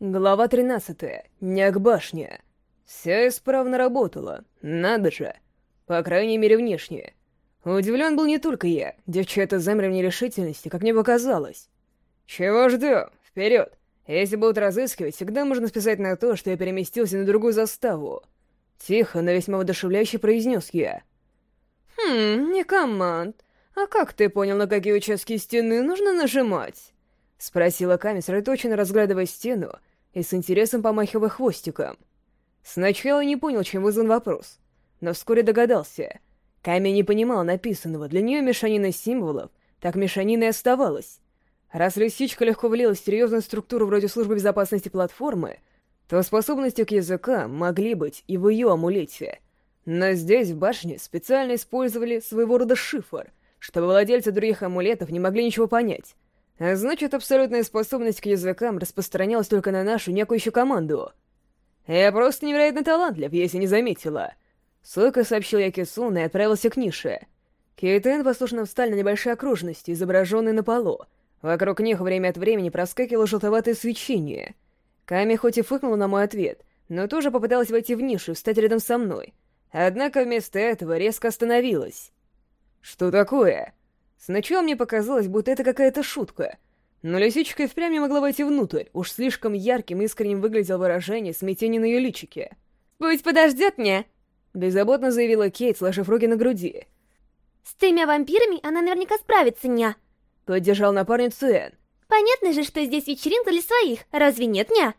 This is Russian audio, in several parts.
Глава 13. Няк башня. Все исправно работало. Надо же. По крайней мере, внешне. Удивлен был не только я. Девчата замерли в нерешительности, как мне показалось. Чего ждем? Вперед! Если будут разыскивать, всегда можно списать на то, что я переместился на другую заставу. Тихо, но весьма воодушевляюще произнес я. «Хм, не команд. А как ты понял, на какие участки стены нужно нажимать?» — спросила Ками, сосредоточенно разглядывая стену и с интересом помахивая хвостиком. Сначала не понял, чем вызван вопрос, но вскоре догадался. Ками не понимала написанного, для нее мешанина символов, так мешанина и оставалась. Раз лисичка легко влилась в серьезную структуру вроде службы безопасности платформы, то способности к языкам могли быть и в ее амулете. Но здесь, в башне, специально использовали своего рода шифр, чтобы владельцы других амулетов не могли ничего понять. А значит, абсолютная способность к языкам распространялась только на нашу некую еще команду. Я просто невероятно талантлив, если не заметила. Сойка сообщил я Кисуна и отправился к нише. Кейтен послушно встали на небольшой окружности, изображенной на полу. Вокруг них время от времени проскакивало желтоватое свечение. Ками хоть и фыкнула на мой ответ, но тоже попыталась войти в нишу и встать рядом со мной. Однако вместо этого резко остановилась. «Что такое?» Сначала мне показалось, будто это какая-то шутка. Но лисичка и впрямь не могла войти внутрь, уж слишком ярким и искренним выглядело выражение смятения на ее личике. «Пусть подождет мне!» Беззаботно заявила Кейт, сложив руки на груди. «С тремя вампирами она наверняка справится, ня!» Поддержал напарницу Энн. «Понятно же, что здесь вечеринка для своих, разве нет, ня?»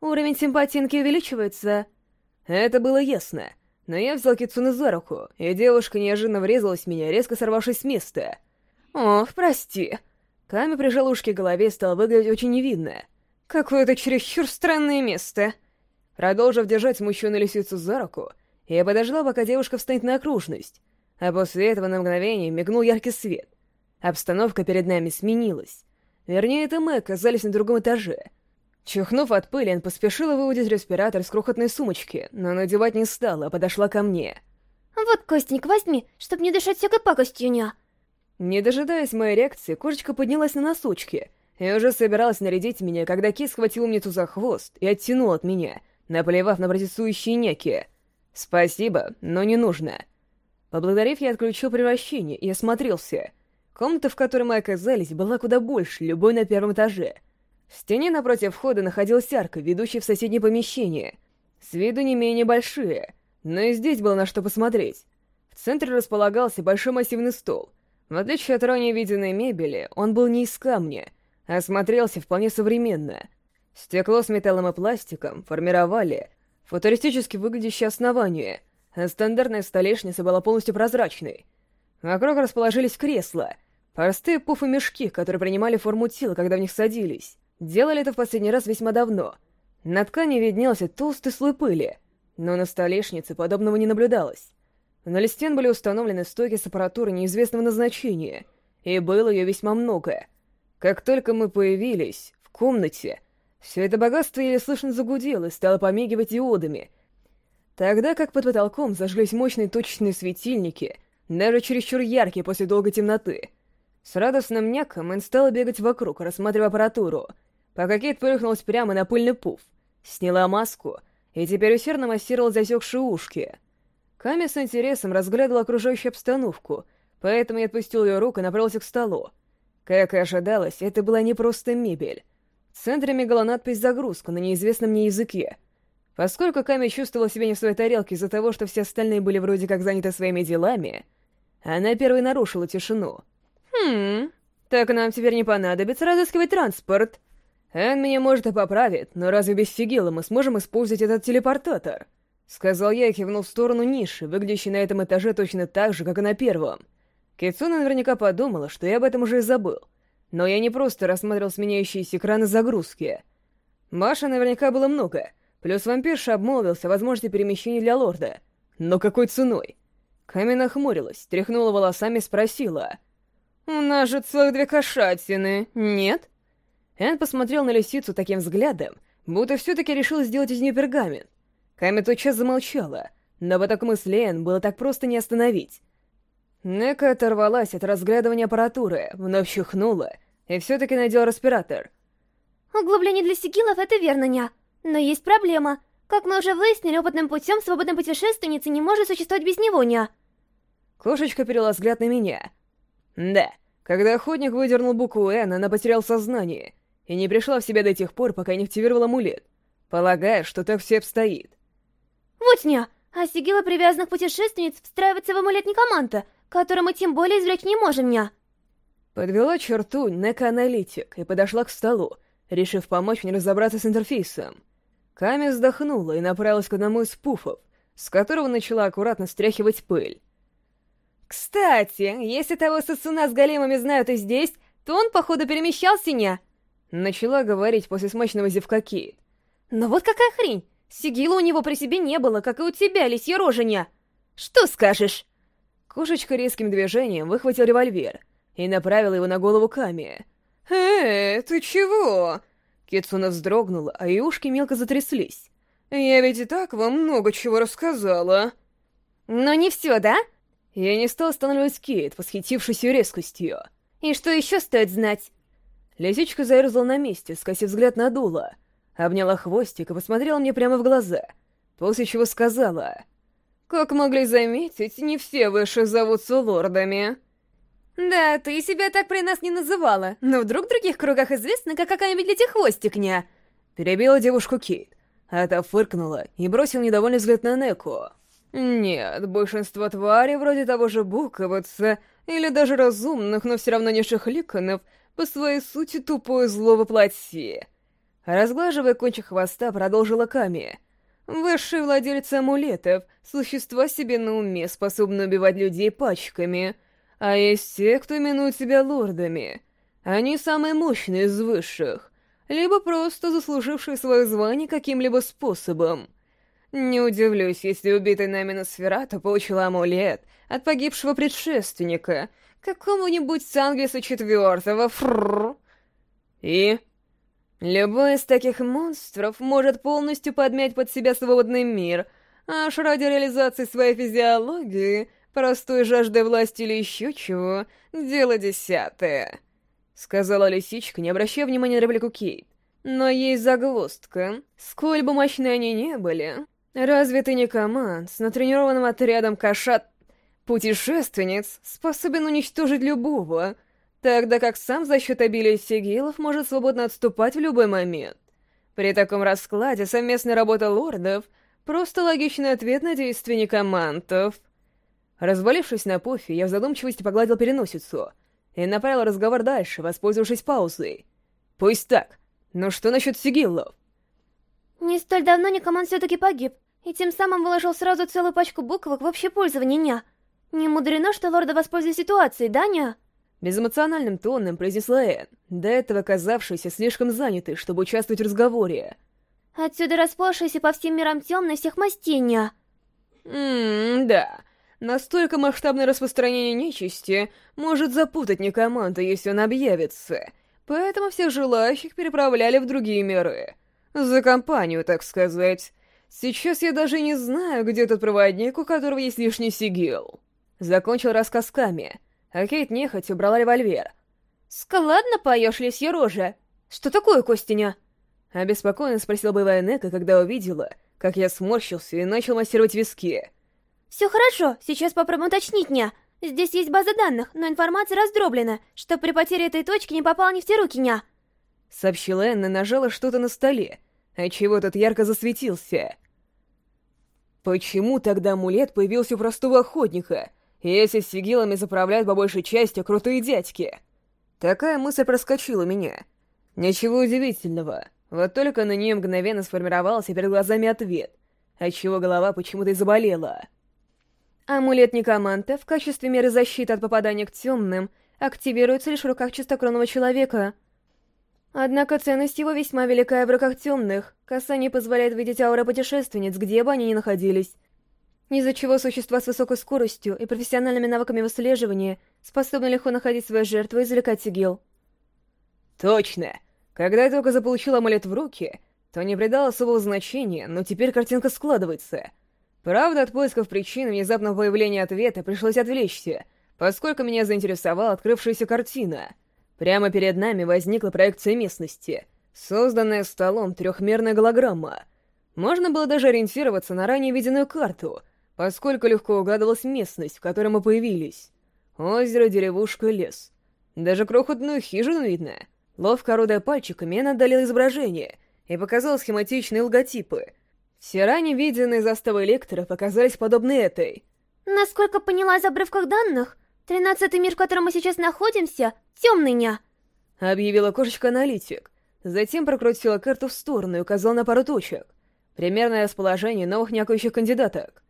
Уровень симпатинки увеличивается. Это было ясно. Но я взял Кицуны за руку, и девушка неожиданно врезалась в меня, резко сорвавшись с места. «Ох, прости». Ками прижал ушки к голове и стал выглядеть очень невидно. «Какое-то чересчур странное место». Продолжив держать смущенную лисицу за руку, я подождал, пока девушка встанет на окружность, а после этого на мгновение мигнул яркий свет. Обстановка перед нами сменилась. Вернее, это мы оказались на другом этаже — Чихнув от пыли, он поспешила выудить респиратор с крохотной сумочки, но надевать не стала, а подошла ко мне. «Вот, Костеньк, возьми, чтоб не дышать всякой пакостью, ня!» Не дожидаясь моей реакции, кошечка поднялась на носочки и уже собиралась нарядить меня, когда кис схватил умницу за хвост и оттянул от меня, наплевав на протестующие неки. «Спасибо, но не нужно». Поблагодарив, я отключил превращение и осмотрелся. Комната, в которой мы оказались, была куда больше любой на первом этаже — в стене напротив входа находилась арка, ведущая в соседнее помещение. С виду не менее большие, но и здесь было на что посмотреть. В центре располагался большой массивный стол. В отличие от ранее виденной мебели, он был не из камня, а смотрелся вполне современно. Стекло с металлом и пластиком формировали футуристически выглядящее основание, а стандартная столешница была полностью прозрачной. Вокруг расположились кресла, простые пуфы-мешки, которые принимали форму тела, когда в них садились. Делали это в последний раз весьма давно. На ткани виднелся толстый слой пыли, но на столешнице подобного не наблюдалось. На листен были установлены стойки с аппаратурой неизвестного назначения, и было ее весьма много. Как только мы появились в комнате, все это богатство еле слышно загудело и стало помигивать диодами, тогда как под потолком зажглись мощные точечные светильники, даже чересчур яркие после долгой темноты. С радостным няком он стал бегать вокруг, рассматривая аппаратуру — пока Кейт плюхнулась прямо на пыльный пуф, сняла маску и теперь усердно массировала засекшие ушки. Ками с интересом разглядывал окружающую обстановку, поэтому я отпустил ее руку и направился к столу. Как и ожидалось, это была не просто мебель. В центре мигала надпись «Загрузка» на неизвестном мне языке. Поскольку Ками чувствовала себя не в своей тарелке из-за того, что все остальные были вроде как заняты своими делами, она первой нарушила тишину. «Хм, так нам теперь не понадобится разыскивать транспорт», Эн меня может и поправит, но разве без сигила мы сможем использовать этот телепортатор? Сказал я и кивнул в сторону ниши, выглядящей на этом этаже точно так же, как и на первом. Китсуна наверняка подумала, что я об этом уже и забыл. Но я не просто рассматривал сменяющиеся экраны загрузки. Маша наверняка было много, плюс вампирша обмолвился о возможности перемещения для лорда. Но какой ценой? Ками нахмурилась, тряхнула волосами и спросила. «У нас же целых две кошатины, нет?» Энн посмотрел на лисицу таким взглядом, будто все-таки решил сделать из нее пергамент. Ками тотчас замолчала, но поток мысли Энн было так просто не остановить. Нека оторвалась от разглядывания аппаратуры, вновь чихнула и все-таки надела респиратор. Углубление для сигилов — это верно, ня. Но есть проблема. Как мы уже выяснили, опытным путем свободная путешественница не может существовать без него, ня. Кошечка перела взгляд на меня. Да, когда охотник выдернул букву «Н», она потеряла сознание и не пришла в себя до тех пор, пока не активировала амулет. Полагаю, что так все обстоит. Вот ня, а сигила привязанных путешественниц встраивается в амулет Никоманта, который мы тем более извлечь не можем, ня. Подвела черту Нека-аналитик и подошла к столу, решив помочь мне разобраться с интерфейсом. Ками вздохнула и направилась к одному из пуфов, с которого начала аккуратно стряхивать пыль. «Кстати, если того сосуна с големами знают и здесь, то он, походу, перемещался, не?» Начала говорить после смачного зевка Кейт. «Но вот какая хрень! Сигила у него при себе не было, как и у тебя, лисья роженя! Что скажешь?» Кошечка резким движением выхватил револьвер и направила его на голову Ками. «Э, ты чего?» Китсуна вздрогнула, а ее ушки мелко затряслись. «Я ведь и так вам много чего рассказала». «Но не все, да?» Я не стал останавливать Кейт, восхитившись ее резкостью. «И что еще стоит знать?» Лисичка заерзала на месте, скосив взгляд на дуло, обняла хвостик и посмотрела мне прямо в глаза, после чего сказала... «Как могли заметить, не все выше зовутся лордами». «Да, ты себя так при нас не называла, но вдруг в других кругах известно, как какая-нибудь летихвостик-ня?» Перебила девушку Кейт, а та фыркнула и бросил недовольный взгляд на Неку. «Нет, большинство тварей вроде того же Буковаца, или даже разумных, но все равно не шахликанов, по своей сути тупое зло воплоти». Разглаживая кончик хвоста, продолжила Ками. «Высшие владельцы амулетов, существа себе на уме, способны убивать людей пачками». А есть те, кто именует себя лордами. Они самые мощные из высших, либо просто заслужившие свое звание каким-либо способом. Не удивлюсь, если убитый нами Носферато получил амулет от погибшего предшественника, какому-нибудь Сангриса Четвертого, фрррр. И... Любой из таких монстров может полностью подмять под себя свободный мир, аж ради реализации своей физиологии Простой жаждой власти или еще чего — дело десятое», — сказала лисичка, не обращая внимания на реплику Кейт. «Но есть загвоздка. Сколь бы мощны они не были, разве ты не команд с натренированным отрядом кошат... путешественниц способен уничтожить любого, тогда как сам за счет обилия сигилов может свободно отступать в любой момент. При таком раскладе совместная работа лордов — просто логичный ответ на действия некомантов». Развалившись на пуфе, я в задумчивости погладил переносицу и направил разговор дальше, воспользовавшись паузой. «Пусть так. Но что насчет сигиллов?» «Не столь давно Никоман все-таки погиб, и тем самым выложил сразу целую пачку буквок в общее пользование, ня. Не мудрено, что лорда воспользуются ситуацией, да, ня?» Безэмоциональным тоном произнесла Энн, до этого казавшаяся слишком занятой, чтобы участвовать в разговоре. «Отсюда расплавшаяся по всем мирам темная всех мастей, ня». «Ммм, да. Настолько масштабное распространение нечисти может запутать некоманду, если он объявится. Поэтому всех желающих переправляли в другие миры. За компанию, так сказать. Сейчас я даже не знаю, где тот проводник, у которого есть лишний сигил. Закончил рассказ Ками, а Кейт нехотя убрала револьвер. «Складно поешь, лисья рожа? Что такое, Костиня?» Обеспокоенно спросила боевая Нека, когда увидела, как я сморщился и начал массировать виски. «Все хорошо, сейчас попробуем уточнить, ня. Здесь есть база данных, но информация раздроблена, что при потере этой точки не попала не в те руки, ня». Сообщила Энн и нажала что-то на столе, отчего тот ярко засветился. Почему тогда амулет появился у простого охотника, если с сигилами заправляют по большей части крутые дядьки? Такая мысль проскочила меня. Ничего удивительного, вот только на нее мгновенно сформировался перед глазами ответ, отчего голова почему-то и заболела. Амулет Некоманта в качестве меры защиты от попадания к темным активируется лишь в руках чистокровного человека. Однако ценность его весьма велика в руках темных. Касание позволяет видеть ауры путешественниц, где бы они ни находились. Из-за чего существа с высокой скоростью и профессиональными навыками выслеживания способны легко находить свою жертву и извлекать сигил. Точно! Когда я только заполучил амулет в руки, то не придал особого значения, но теперь картинка складывается — Правда, от поисков причин внезапного появления ответа пришлось отвлечься, поскольку меня заинтересовала открывшаяся картина. Прямо перед нами возникла проекция местности, Созданная столом трехмерная голограмма. Можно было даже ориентироваться на ранее виденную карту, поскольку легко угадывалась местность, в которой мы появились. Озеро, деревушка, лес. Даже крохотную хижину видно. Ловко орудая пальчиками, я отдалил изображение и показал схематичные логотипы. Все ранее виденные заставы лекторов оказались подобны этой. Насколько поняла из обрывков данных, тринадцатый мир, в котором мы сейчас находимся, темный ня. Объявила кошечка-аналитик. Затем прокрутила карту в сторону и указала на пару точек. Примерное расположение новых някающих кандидаток.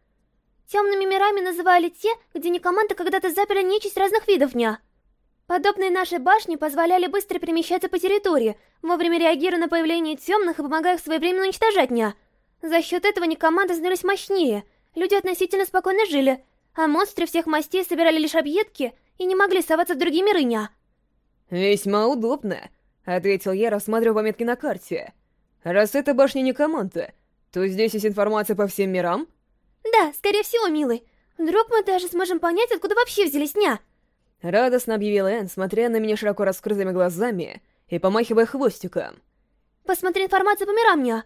Темными мирами называли те, где некоманды когда-то заперли нечисть разных видов дня. Подобные нашей башни позволяли быстро перемещаться по территории, вовремя реагируя на появление темных и помогая их своевременно уничтожать дня. За счет этого некоманды становились мощнее, люди относительно спокойно жили, а монстры всех мастей собирали лишь объедки и не могли соваться в другие миры дня. «Весьма удобно», — ответил я, рассматривая пометки на карте. «Раз это башня не команда, то здесь есть информация по всем мирам?» «Да, скорее всего, милый. Вдруг мы даже сможем понять, откуда вообще взялись дня?» Радостно объявила Энн, смотря на меня широко раскрытыми глазами и помахивая хвостиком. «Посмотри информацию по мирам, ня!»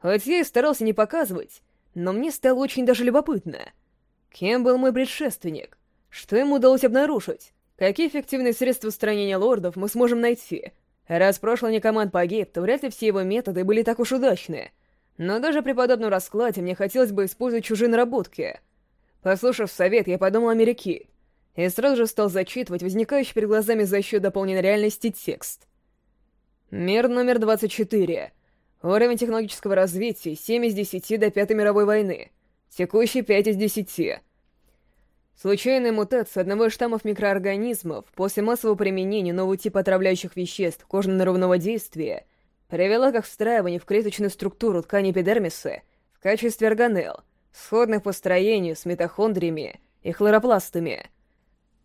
Хоть я и старался не показывать, но мне стало очень даже любопытно. Кем был мой предшественник? Что ему удалось обнаружить? Какие эффективные средства устранения лордов мы сможем найти? Раз прошлый некоманд погиб, то вряд ли все его методы были так уж удачны. Но даже при подобном раскладе мне хотелось бы использовать чужие наработки. Послушав совет, я подумал о Мерики и сразу же стал зачитывать возникающий перед глазами за счет дополненной реальности текст. Мир номер 24. Уровень технологического развития 7 из 10 до Пятой мировой войны. Текущий 5 из 10. Случайная мутация одного из штаммов микроорганизмов после массового применения нового типа отравляющих веществ кожно-нервного действия привела к встраиванию в клеточную структуру ткани эпидермиса в качестве органелл, сходных по строению с митохондриями и хлоропластами.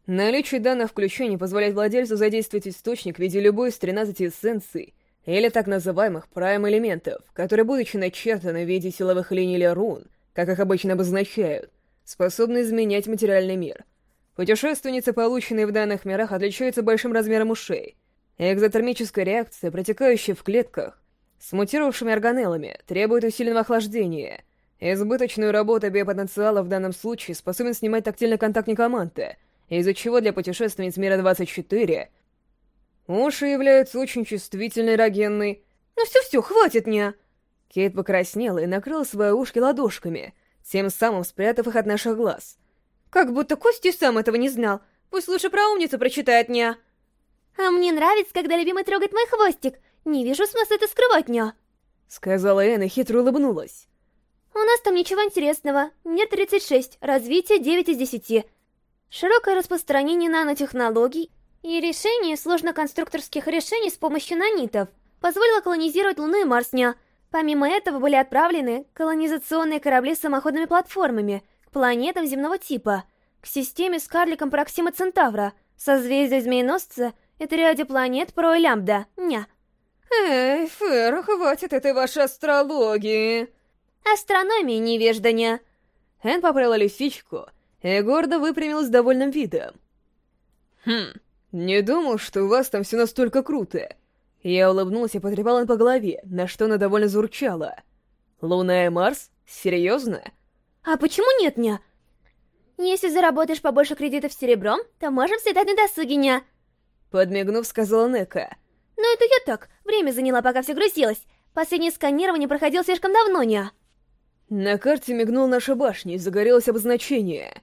Наличие данных включений позволяет владельцу задействовать источник в виде любой из 13 эссенций или так называемых прайм-элементов, которые, будучи начертаны в виде силовых линий или рун, как их обычно обозначают, способны изменять материальный мир. Путешественницы, полученные в данных мирах, отличаются большим размером ушей — Экзотермическая реакция, протекающая в клетках, с мутировавшими органеллами, требует усиленного охлаждения. Избыточную работу биопотенциала в данном случае способен снимать тактильный контакт некоманты, из-за чего для путешественниц мира 24 уши являются очень чувствительной эрогенной. «Ну все-все, хватит мне!» Кейт покраснела и накрыла свои ушки ладошками, тем самым спрятав их от наших глаз. «Как будто Костя сам этого не знал. Пусть лучше про умницу прочитает мне!» «А мне нравится, когда любимый трогает мой хвостик. Не вижу смысла это скрывать, ня!» Сказала Энн и хитро улыбнулась. «У нас там ничего интересного. Мне 36, развитие 9 из 10. Широкое распространение нанотехнологий и решение сложноконструкторских решений с помощью нанитов позволило колонизировать Луну и Марс, ня. Помимо этого были отправлены колонизационные корабли с самоходными платформами к планетам земного типа, к системе с карликом Проксима Центавра, созвездия Змееносца — это ряде планет про лямбда, ня. Эй, Фэр, хватит этой вашей астрологии. Астрономии невеждания. Эн поправила лисичку и гордо выпрямилась с довольным видом. Хм, не думал, что у вас там все настолько круто. Я улыбнулся и потрепал Эн по голове, на что она довольно зурчала. Луна и Марс? Серьезно? А почему нет, ня? Если заработаешь побольше кредитов серебром, то можем слетать на досуге, ня. Подмигнув, сказала Нека. «Но «Ну, это я так. Время заняла, пока все грузилось. Последнее сканирование проходило слишком давно, не?» На карте мигнул наша башня и загорелось обозначение.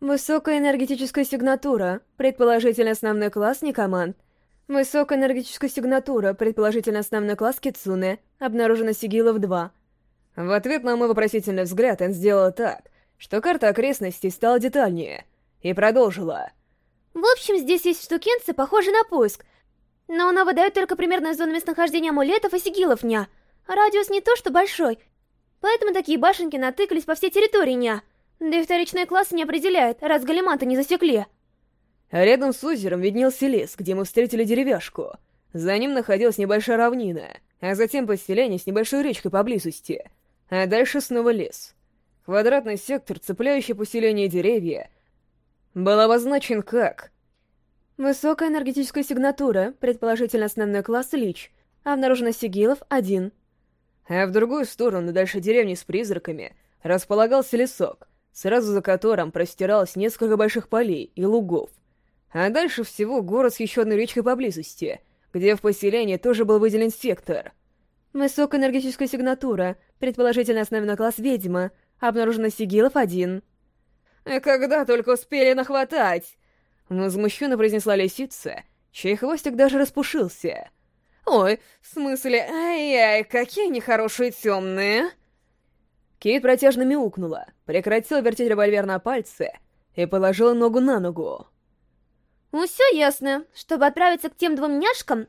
Высокая энергетическая сигнатура, предположительно основной класс не команд. Высокая энергетическая сигнатура, предположительно основной класс Кицуне, обнаружена Сигилов 2. В ответ на мой вопросительный взгляд он сделала так, что карта окрестностей стала детальнее, и продолжила — в общем, здесь есть штукенцы, похожие на поиск. Но она выдает только примерную зону местонахождения амулетов и сигилов, ня. Радиус не то, что большой. Поэтому такие башенки натыкались по всей территории, ня. Да и вторичные классы не определяют, раз галиманты не засекли. Рядом с озером виднелся лес, где мы встретили деревяшку. За ним находилась небольшая равнина, а затем поселение с небольшой речкой поблизости. А дальше снова лес. Квадратный сектор, цепляющий поселение деревья, был обозначен как... Высокая энергетическая сигнатура, предположительно основной класс Лич, Обнаружено сигилов — один. А в другую сторону, дальше деревни с призраками, располагался лесок, сразу за которым простиралось несколько больших полей и лугов. А дальше всего город с еще одной речкой поблизости, где в поселении тоже был выделен сектор. Высокоэнергетическая сигнатура, предположительно основной класс ведьма, обнаружено сигилов один. Когда только успели нахватать? Возмущенно произнесла лисица, чей хвостик даже распушился. Ой, в смысле, ай-яй, какие нехорошие темные. Кейт протяжно мяукнула, прекратила вертеть револьвер на пальце и положила ногу на ногу. Ну все ясно. Чтобы отправиться к тем двум няшкам,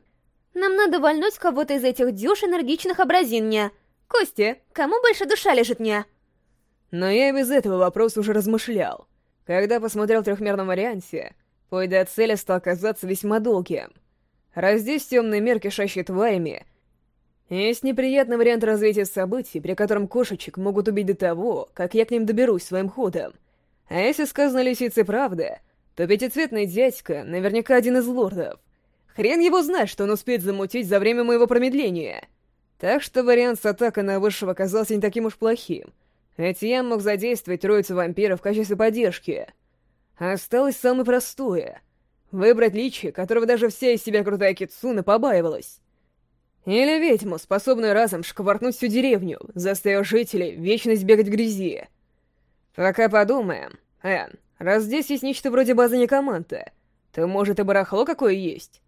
нам надо вольнуть кого-то из этих дюш энергичных образин мне. Кости, кому больше душа лежит мне? Но я и без этого вопрос уже размышлял. Когда посмотрел в трехмерном варианте, путь до цели стал казаться весьма долгим. Раз здесь темный мир, кишащий тварями, есть неприятный вариант развития событий, при котором кошечек могут убить до того, как я к ним доберусь своим ходом. А если сказано лисице правда, то пятицветный дядька наверняка один из лордов. Хрен его знает, что он успеет замутить за время моего промедления. Так что вариант с атакой на высшего оказался не таким уж плохим — я мог задействовать троицу вампиров в качестве поддержки. Осталось самое простое — выбрать личи, которого даже вся из себя крутая Китсуна побаивалась. Или ведьму, способную разом шкваркнуть всю деревню, заставив жителей вечность бегать в грязи. Пока подумаем. Эн, раз здесь есть нечто вроде базы некоманта, то может и барахло какое есть?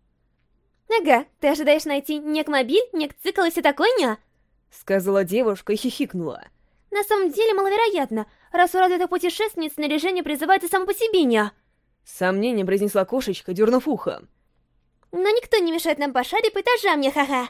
Ага, ты ожидаешь найти нек-мобиль, нек-цикл и все такое, ня? Сказала девушка и хихикнула. На самом деле маловероятно, раз у развитых путешественниц снаряжение призывается само по себе, ня. Сомнением произнесла кошечка, дернув ухом. Но никто не мешает нам пошарить по этажам, ня ха-ха.